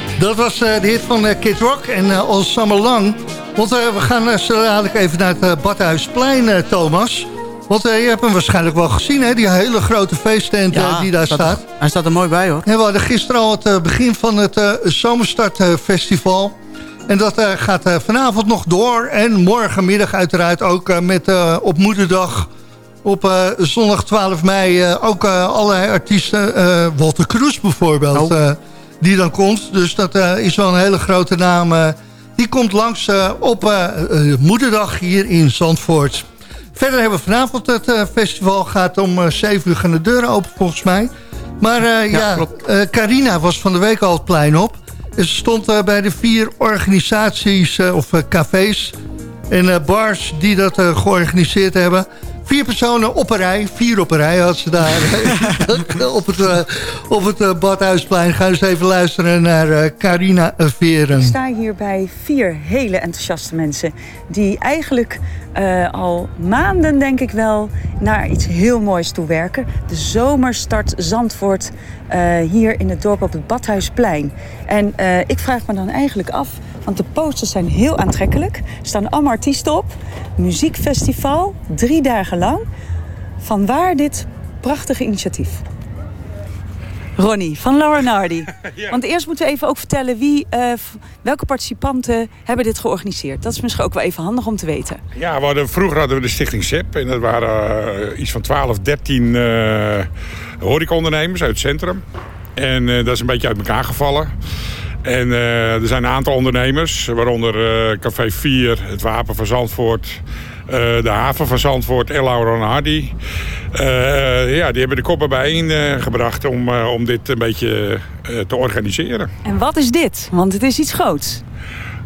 [SPEAKER 5] Dat was eh, de hit van eh, Kid Rock en eh, All Summer Long. Want we gaan zo dadelijk even naar het Badhuisplein, Thomas. Want uh, je hebt hem waarschijnlijk wel gezien, hè? Die hele grote feesttent uh, die daar
[SPEAKER 6] staat. Er, hij staat er mooi bij, hoor.
[SPEAKER 5] En we hadden gisteren al het uh, begin van het Zomerstartfestival. en dat gaat vanavond nog door. En morgenmiddag uiteraard ook met op moederdag... op zondag 12 mei ook allerlei artiesten. Walter Kroes bijvoorbeeld, oh. Die dan komt. Dus dat uh, is wel een hele grote naam. Uh, die komt langs uh, op moederdag hier in Zandvoort. Verder hebben we vanavond het festival. Gaat om uh, 7 uur gaan de deuren open volgens mij. Maar uh, ja, ja Carina was van de week al het plein op. En ze stond uh, bij de vier organisaties uh, of cafés en bars die dat georganiseerd hebben. Vier personen op een rij, vier op een rij had ze daar *laughs* op het, uh, op het uh, Badhuisplein. Ga eens even luisteren naar uh, Carina Veren.
[SPEAKER 14] Ik sta hier bij vier hele enthousiaste mensen die eigenlijk uh, al maanden, denk ik wel, naar iets heel moois toe werken. De zomerstart Zandvoort hier in het dorp op het Badhuisplein. En uh, ik vraag me dan eigenlijk af, want de posters zijn heel aantrekkelijk. Er staan allemaal artiesten op. Muziekfestival, drie dagen lang. Van waar dit prachtige initiatief? Ronnie van Laura Nardi. *laughs* ja. Want eerst moeten we even ook vertellen wie, uh, welke participanten hebben dit georganiseerd. Dat is misschien ook wel even handig om te weten.
[SPEAKER 15] Ja, we hadden, vroeger hadden we de stichting SEP. En dat waren uh, iets van 12, 13 uh, horecaondernemers uit het centrum. En uh, dat is een beetje uit elkaar gevallen. En uh, er zijn een aantal ondernemers, waaronder uh, Café 4, het Wapen van Zandvoort, de Haven van Zandvoort en Laura Hardy. ja, die hebben de koppen bijeen gebracht om, om dit een beetje te organiseren.
[SPEAKER 14] En wat is dit? Want het is iets groots.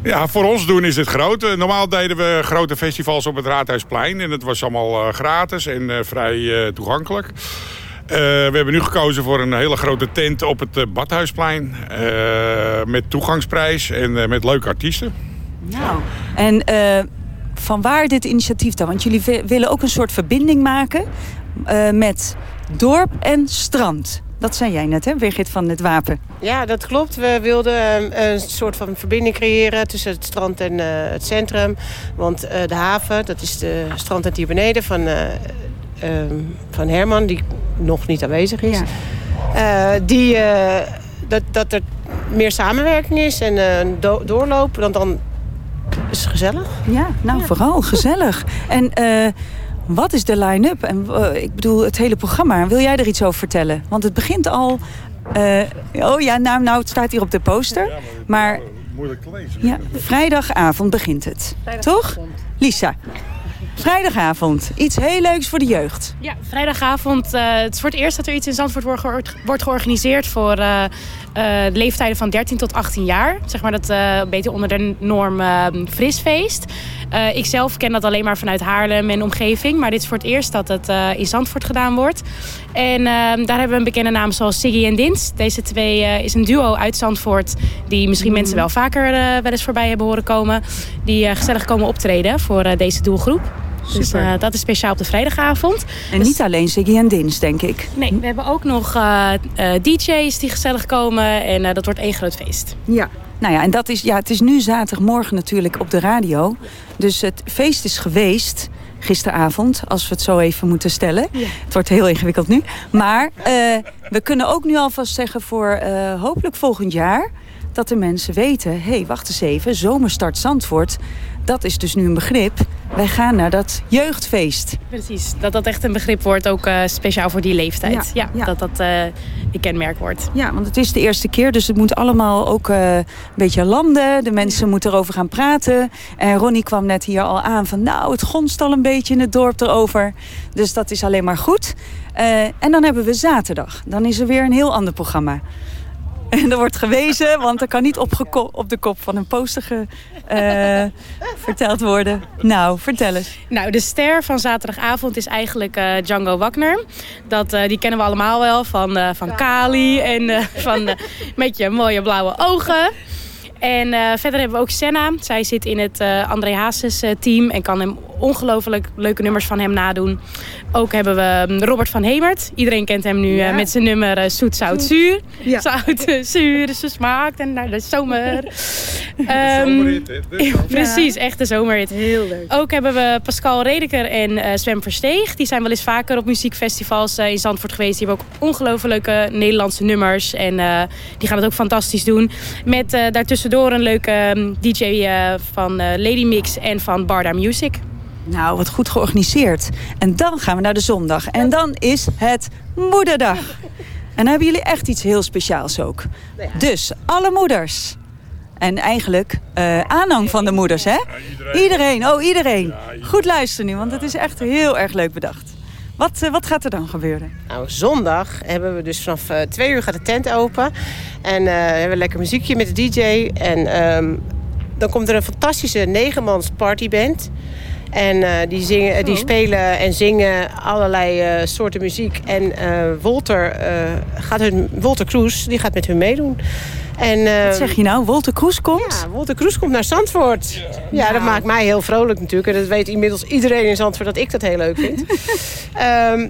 [SPEAKER 15] Ja, voor ons doen is dit groot. Normaal deden we grote festivals op het Raadhuisplein. En het was allemaal gratis en vrij toegankelijk. Uh, we hebben nu gekozen voor een hele grote tent op het Badhuisplein. Uh, met toegangsprijs en met leuke artiesten.
[SPEAKER 14] Nou, en van waar dit initiatief dan? Want jullie willen ook een soort verbinding maken met dorp en strand. Dat zei jij net, hè, Birgit van het Wapen.
[SPEAKER 16] Ja, dat klopt. We wilden eh, een soort van verbinding creëren tussen het strand en eh, het centrum. Want eh, de haven, dat is de strandtent hier beneden van, eh, van Herman, die nog niet aanwezig is. Eh, die, eh, dat, dat er meer samenwerking is en eh, een do- doorloop. Dan, dan is gezellig.
[SPEAKER 14] Ja, nou vooral gezellig. En eh, wat is de line-up? En eh, ik bedoel, het hele programma. Wil jij er iets over vertellen? Want het begint al... eh, oh ja, nou, nou, het staat hier op de poster. Maar
[SPEAKER 15] Moeilijk te lezen.
[SPEAKER 14] ja, vrijdagavond begint het. Toch? Lisa. Vrijdagavond. Iets heel leuks voor de jeugd.
[SPEAKER 17] Ja, vrijdagavond. eh, het is voor het eerst dat er iets in Zandvoort wordt, geor- wordt georganiseerd voor eh, eh, leeftijden van 13 tot 18 jaar. Zeg maar dat eh, een beetje onder de norm eh, frisfeest. Eh ik zelf ken dat alleen maar vanuit Haarlem en omgeving. Maar dit is voor het eerst dat het in Zandvoort gedaan wordt. En eh, daar hebben we een bekende naam zoals Siggy en Dins. Deze twee is een duo uit Zandvoort. Die misschien mensen wel vaker wel eens voorbij hebben horen komen. Die gezellig komen optreden voor deze doelgroep. Dus eh, dat is speciaal op de vrijdagavond.
[SPEAKER 14] En niet alleen Ziggy en Dins, denk ik.
[SPEAKER 17] Nee, we hebben ook nog eh, eh, DJ's die gezellig komen. En dat wordt één groot feest.
[SPEAKER 14] Ja. Nou ja, en dat is, ja, het is nu zaterdagmorgen natuurlijk op de radio. Dus het feest is geweest gisteravond, als we het zo even moeten stellen. Het wordt heel ingewikkeld nu. Maar we kunnen ook nu alvast zeggen voor hopelijk volgend jaar... dat de mensen weten, hé, hey, wacht eens even, Zomerstart Zandvoort... dat is dus nu een begrip. Wij gaan naar dat jeugdfeest.
[SPEAKER 17] Precies, dat dat echt een begrip wordt, ook eh, speciaal voor die leeftijd.
[SPEAKER 14] Ja,
[SPEAKER 17] Ja, dat dat eh een kenmerk wordt.
[SPEAKER 14] Ja, want het is de eerste keer, dus het moet allemaal ook eh, een beetje landen. De mensen moeten erover gaan praten. En Ronnie kwam net hier al aan van, nou, het gonst al een beetje in het dorp erover. Dus dat is alleen maar goed. En dan hebben we zaterdag. Dan is er weer een heel ander programma. *laughs* En er wordt gewezen, want er kan niet op, op de kop van een poster eh, verteld worden. Nou, vertel eens.
[SPEAKER 17] Nou, de ster van zaterdagavond is eigenlijk eh, Django Wagner. Dat, eh, die kennen we allemaal wel van, eh, van Kali en eh, van eh, met je mooie blauwe ogen. En eh, verder hebben we ook Senna. Zij zit in het eh, André Hazes eh, team en kan hem ongelooflijk leuke nummers van hem nadoen. Ook hebben we mm, Robert van Hemert. Iedereen kent hem nu eh,
[SPEAKER 18] Ja.
[SPEAKER 17] met zijn nummer Zoet, Zout, Zuur.
[SPEAKER 18] Ja.
[SPEAKER 17] Zout, zuur, ze smaakt en naar de zomer. *laughs* Ehm,
[SPEAKER 18] zomer. *laughs*
[SPEAKER 17] precies, echt de zomerhit. Heel leuk. Ook hebben we Pascal Redeker en eh Sven Versteeg. Die zijn wel eens vaker op muziekfestivals eh, in Zandvoort geweest. Die hebben ook ongelooflijk leuke Nederlandse nummers. En eh, die gaan het ook fantastisch doen. Met eh, daartussendoor een leuke ehm, DJ eh, van eh, Lady Mix en van Barda Music.
[SPEAKER 14] Nou, wat goed georganiseerd. En dan gaan we naar de zondag. En dan is het Moederdag. En dan hebben jullie echt iets heel speciaals ook. Dus, alle moeders. En eigenlijk eh, aanhang van de moeders, hè? Iedereen, oh iedereen. Goed luisteren nu, want het is echt heel erg leuk bedacht. Wat, eh, wat gaat er dan gebeuren?
[SPEAKER 16] Nou, zondag hebben we dus vanaf eh, twee uur gaat de tent open. En eh, hebben we lekker muziekje met de DJ. En ehm, dan komt er een fantastische negenmans partyband. En die, zingen, die
[SPEAKER 14] Oh.
[SPEAKER 16] spelen en zingen allerlei soorten muziek. En Wolter, gaat hun, Wolter Kroes die gaat met hun meedoen. En, eh,
[SPEAKER 14] Wat zeg je nou? Wolter Kroes komt?
[SPEAKER 16] Ja, Wolter Kroes komt naar Zandvoort. Ja, dat maakt mij heel vrolijk natuurlijk. En dat weet inmiddels iedereen in Zandvoort dat ik dat heel leuk vind. *laughs* Ehm, eh,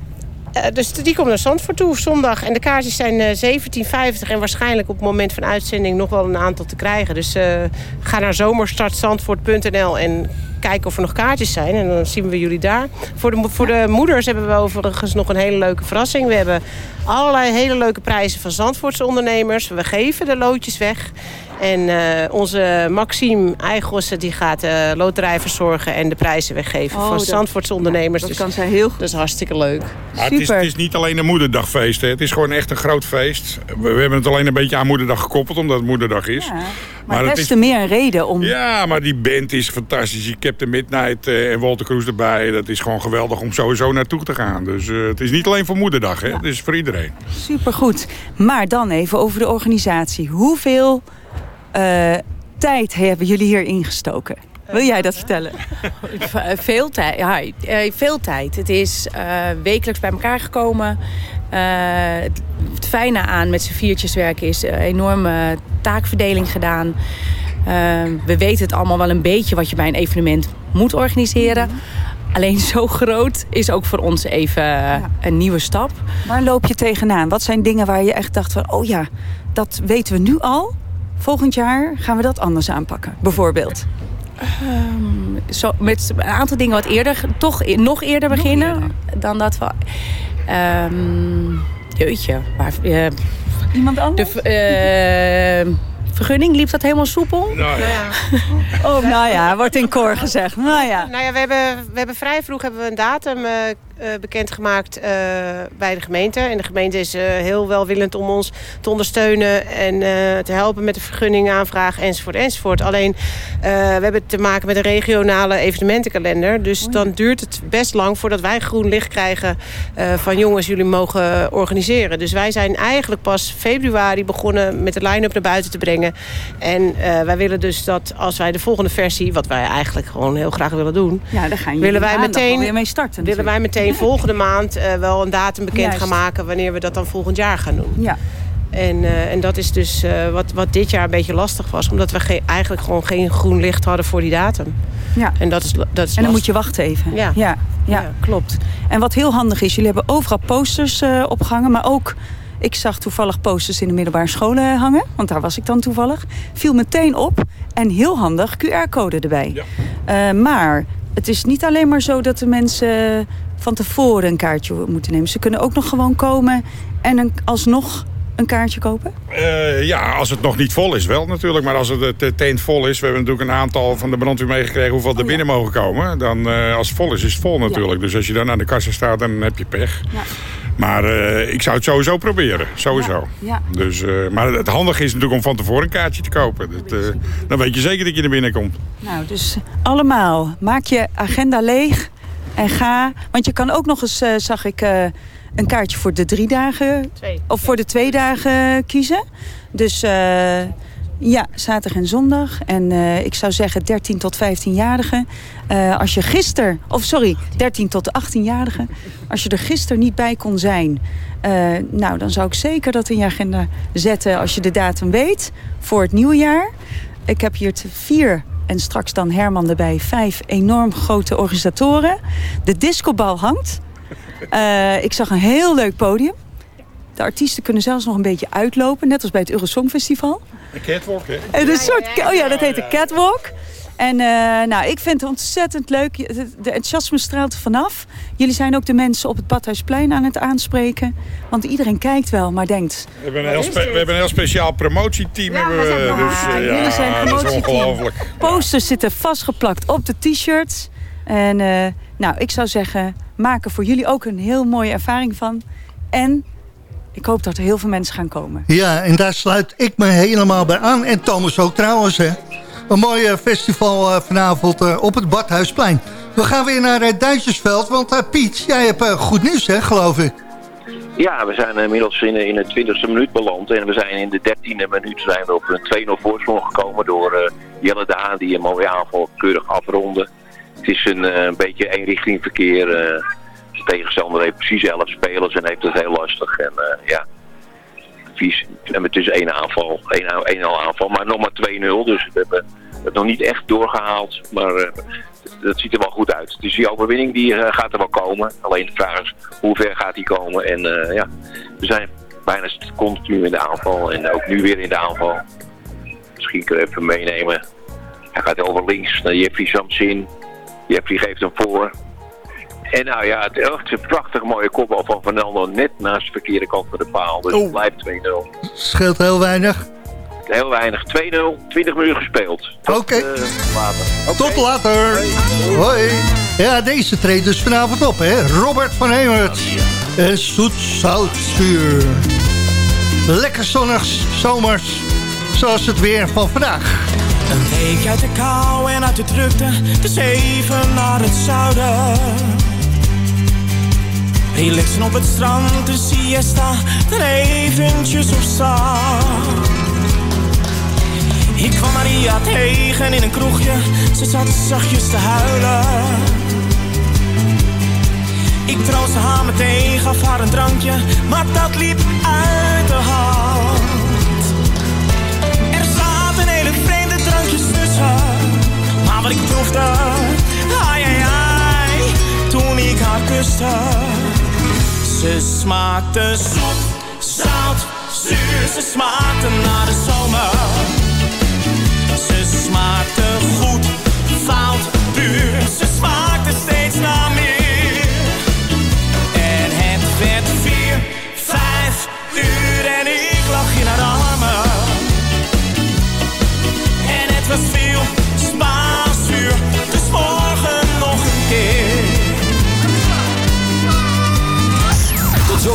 [SPEAKER 16] dus die komt naar Zandvoort toe zondag. En de kaartjes zijn eh 17,50 en waarschijnlijk op het moment van uitzending nog wel een aantal te krijgen. Dus eh, ga naar zomerstartzandvoort.nl en kijk of er nog kaartjes zijn. En dan zien we jullie daar. Voor de, voor de moeders hebben we overigens nog een hele leuke verrassing. We hebben allerlei hele leuke prijzen van Zandvoortse ondernemers. We geven de loodjes weg. En eh, onze Maxime Eigossen die gaat de loterij verzorgen en de prijzen weggeven
[SPEAKER 14] Oh,
[SPEAKER 16] van
[SPEAKER 14] dat-
[SPEAKER 16] Zandvoortse ondernemers.
[SPEAKER 14] dat
[SPEAKER 16] Dus
[SPEAKER 14] kan zij heel goed.
[SPEAKER 16] Dat is hartstikke leuk.
[SPEAKER 15] Maar het, is, het is niet alleen een moederdagfeest. Hè. Het is gewoon echt een groot feest. We, we hebben het alleen een beetje aan moederdag gekoppeld, omdat het moederdag is.
[SPEAKER 14] Maar,
[SPEAKER 15] het
[SPEAKER 14] des
[SPEAKER 15] is-
[SPEAKER 14] te meer een reden om...
[SPEAKER 15] Ja, maar die band is fantastisch. Die Captain Midnight eh, en Walter Cruz erbij. Dat is gewoon geweldig om sowieso naartoe te gaan. Dus eh, het is niet alleen voor moederdag. Hè. Het is voor iedereen.
[SPEAKER 14] Supergoed. Maar dan even over de organisatie. Hoeveel eh, tijd hebben jullie hier ingestoken? Wil jij dat vertellen?
[SPEAKER 19] Veel tijd. Ja, eh, veel tijd. Het is eh, wekelijks bij elkaar gekomen. Eh, het, het fijne aan met z'n viertjes werken is een enorme taakverdeling gedaan. Eh, we weten het allemaal wel een beetje wat je bij een evenement moet organiseren. Alleen zo groot is ook voor ons even eh, een nieuwe stap.
[SPEAKER 14] Waar loop je tegenaan? Wat zijn dingen waar je echt dacht van... oh ja, dat weten we nu al. Volgend jaar gaan we dat anders aanpakken, bijvoorbeeld.
[SPEAKER 19] Ehm, zo, met een aantal dingen wat eerder, toch e- nog eerder beginnen dan dat we. Ehm, jeetje, waar, eh,
[SPEAKER 14] Iemand anders?
[SPEAKER 19] De, v- eh, vergunning, liep dat helemaal soepel?
[SPEAKER 16] Nou ja.
[SPEAKER 14] Oh, nou ja, wordt in koor gezegd. Nou ja.
[SPEAKER 16] Nou ja, we hebben, we hebben vrij vroeg hebben we een datum eh, bekendgemaakt eh, bij de gemeente. En de gemeente is eh, heel welwillend om ons te ondersteunen en eh, te helpen met de vergunningaanvraag enzovoort enzovoort. Alleen, eh, we hebben te maken met een regionale evenementenkalender. Dus dan duurt het best lang voordat wij groen licht krijgen eh, van jongens, jullie mogen organiseren. Dus wij zijn eigenlijk pas februari begonnen met de line-up naar buiten te brengen. En eh, wij willen dus dat als wij de volgende versie, wat wij eigenlijk gewoon heel graag willen doen,
[SPEAKER 14] Ja, daar gaan jullie
[SPEAKER 16] willen wij meteen
[SPEAKER 14] mee starten.
[SPEAKER 16] willen wij meteen volgende maand eh, wel een datum bekend
[SPEAKER 14] Juist.
[SPEAKER 16] gaan maken wanneer we dat dan volgend jaar gaan doen.
[SPEAKER 14] Ja.
[SPEAKER 16] En, eh, en dat is dus eh, wat, wat dit jaar een beetje lastig was, omdat we geen- eigenlijk gewoon geen groen licht hadden voor die datum.
[SPEAKER 14] Ja.
[SPEAKER 16] En dat is, dat is
[SPEAKER 14] En dan
[SPEAKER 16] lastig.
[SPEAKER 14] moet je wachten even.
[SPEAKER 16] Ja.
[SPEAKER 14] ja, ja, klopt. En wat heel handig is, jullie hebben overal posters eh, opgehangen, maar ook. Ik zag toevallig posters in de middelbare scholen hangen, want daar was ik dan toevallig. Viel meteen op en heel handig QR-code erbij. Eh, maar het is niet alleen maar zo dat de mensen van tevoren een kaartje moeten nemen. Ze kunnen ook nog gewoon komen en een, alsnog een kaartje kopen.
[SPEAKER 15] Eh, ja, als het nog niet vol is wel natuurlijk. Maar als het het, tent vol is... We hebben natuurlijk een aantal van de brandweer meegekregen... hoeveel er binnen mogen komen. Dan, eh, als het vol is, is het vol natuurlijk. Dus als je dan aan de kassa staat, dan heb je pech. Maar eh, ik zou het sowieso proberen. Sowieso.
[SPEAKER 14] Ja.
[SPEAKER 15] Dus, maar het handige is natuurlijk om van tevoren een kaartje te kopen. Dat, dan weet je zeker dat je naar binnen komt.
[SPEAKER 14] Nou, dus allemaal, maak je agenda leeg en ga. Want je kan ook nog eens, eh, zag ik, eh, een kaartje voor de drie dagen
[SPEAKER 16] Twee.
[SPEAKER 14] of voor de twee dagen kiezen. Dus eh, ja, zaterdag en zondag. En ik zou zeggen 13 tot 15-jarigen. Eh, als je gisteren, of sorry, 13 tot 18-jarigen. Als je er gisteren niet bij kon zijn, nou dan zou ik zeker dat in je agenda zetten als je de datum weet voor het nieuwe jaar. Ik heb hier te vier en straks dan Herman erbij. Vijf enorm grote organisatoren. De discobal hangt. *laughs* Eh, ik zag een heel leuk podium. De artiesten kunnen zelfs nog een beetje uitlopen. Net als bij het Eurosongfestival.
[SPEAKER 15] Een catwalk, hè?
[SPEAKER 14] En een soort, oh ja, dat heet een catwalk. En eh, nou, ik vind het ontzettend leuk. De, enthousiasme straalt er vanaf. Jullie zijn ook de mensen op het Badhuisplein aan het aanspreken. Want iedereen kijkt wel, maar denkt...
[SPEAKER 15] We hebben een heel, spe- we hebben een heel speciaal promotieteam. hebben we, dus, eh,
[SPEAKER 14] jullie zijn
[SPEAKER 15] ja, dat is
[SPEAKER 14] promotieteam.
[SPEAKER 15] ongelooflijk.
[SPEAKER 14] Posters zitten vastgeplakt op de t-shirts. En eh, nou, ik zou zeggen, maak er voor jullie ook een heel mooie ervaring van. En ik hoop dat er heel veel mensen gaan komen.
[SPEAKER 5] Ja, en daar sluit ik me helemaal bij aan. En Thomas ook trouwens, hè. Een mooi eh, festival eh, vanavond eh, op het Badhuisplein. We gaan weer naar uh, Duitsersveld, want Piet, jij hebt goed nieuws, hè, geloof ik.
[SPEAKER 13] Ja, we zijn inmiddels in, in de 20e minuut beland. En we zijn in de 13e minuut zijn we op een 2-0 voorsprong gekomen door Jelle de Haan die een mooie aanval keurig afronde. Het is een beetje eenrichting verkeer. de tegenstander heeft precies 11 spelers en heeft het heel lastig. En ja, En het is één aanval, één, één al aanval, maar nog maar 2-0. Dus we hebben het nog niet echt doorgehaald. Maar eh, dat ziet er wel goed uit. Dus die overwinning die, eh, gaat er wel komen. Alleen de vraag is hoe ver gaat die komen. En eh, ja, we zijn bijna continu in de aanval. En ook nu weer in de aanval. Misschien kun je even meenemen. Hij gaat over links naar Jeffrey Samsin. Jeffrey geeft hem voor. En nou ja, het is echt een prachtig mooie kopbal van Fernando net naast de verkeerde kant van de paal. Dus het blijft 2-0.
[SPEAKER 5] Scheelt heel weinig.
[SPEAKER 13] Heel weinig. 2-0, 20 minuten gespeeld.
[SPEAKER 5] Oké.
[SPEAKER 13] Eh, later.
[SPEAKER 5] Tot later. Hoi. Ja, deze treedt dus vanavond op, hè. Robert van Hemert. En zoet zoutzuur. Lekker zonnig, zomers. Zoals het weer van vandaag.
[SPEAKER 12] Een week uit de kou en uit de drukte, dus even naar het zuiden. Relaxen op het strand, de siesta, er eventjes op staan. Ik kwam Maria tegen in een kroegje, ze zat zachtjes te huilen. Ik troostte haar meteen, gaf haar een drankje, maar dat liep uit de hand. Er zaten hele vreemde drankjes tussen. Maar wat ik proefde, ai ai ai,
[SPEAKER 18] kuste. Ze smaakte zoet, zout, zuur. Ze smaakte naar de zomer. Ze smaakte goed, fout, puur. Ze smaakte